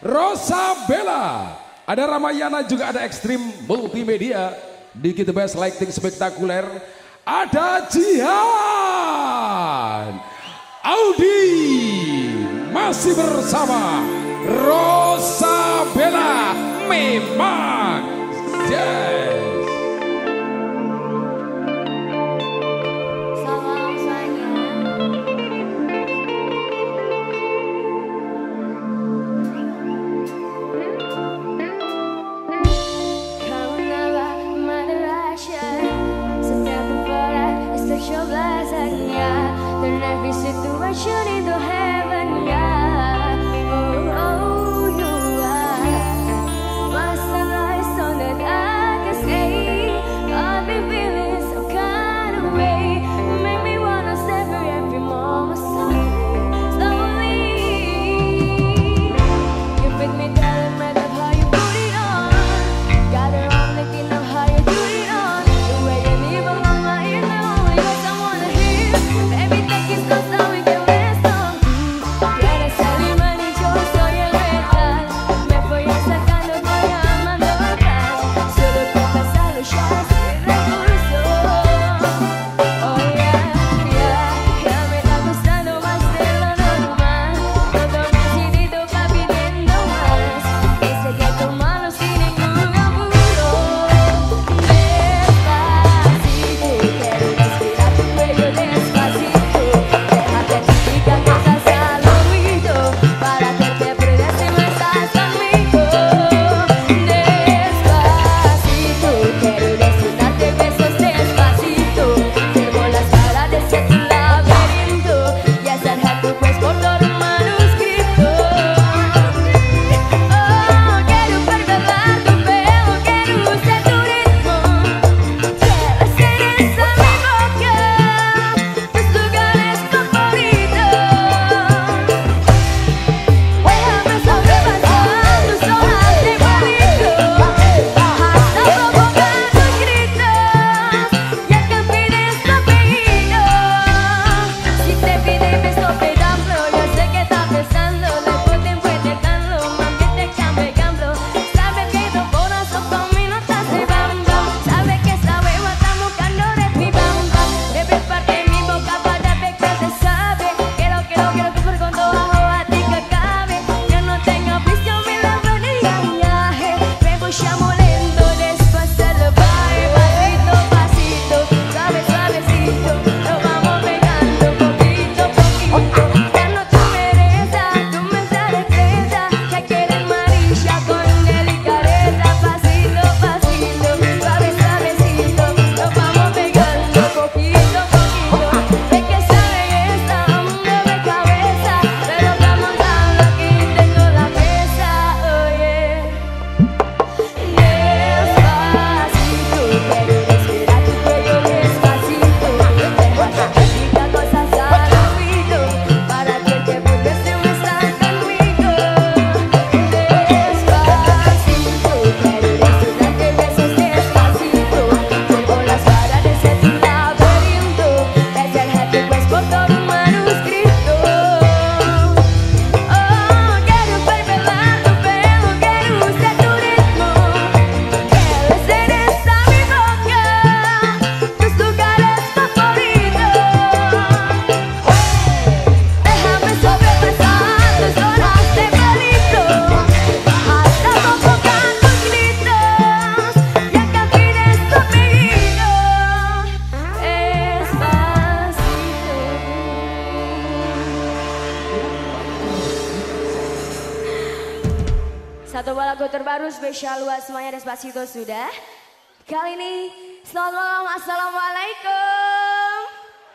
Rosa Bella. Ada Ramayana juga ada Ekstrim Multimedia. di kita Best Lighting Spektakuler. Ada Jihan. Audi masih bersama Rosa Bella memang. Yeah. in every situation in the head. Satu buah lagu terbaru spesial buat semuanya Despacito sudah. Kali ini, selamat malam, Assalamualaikum.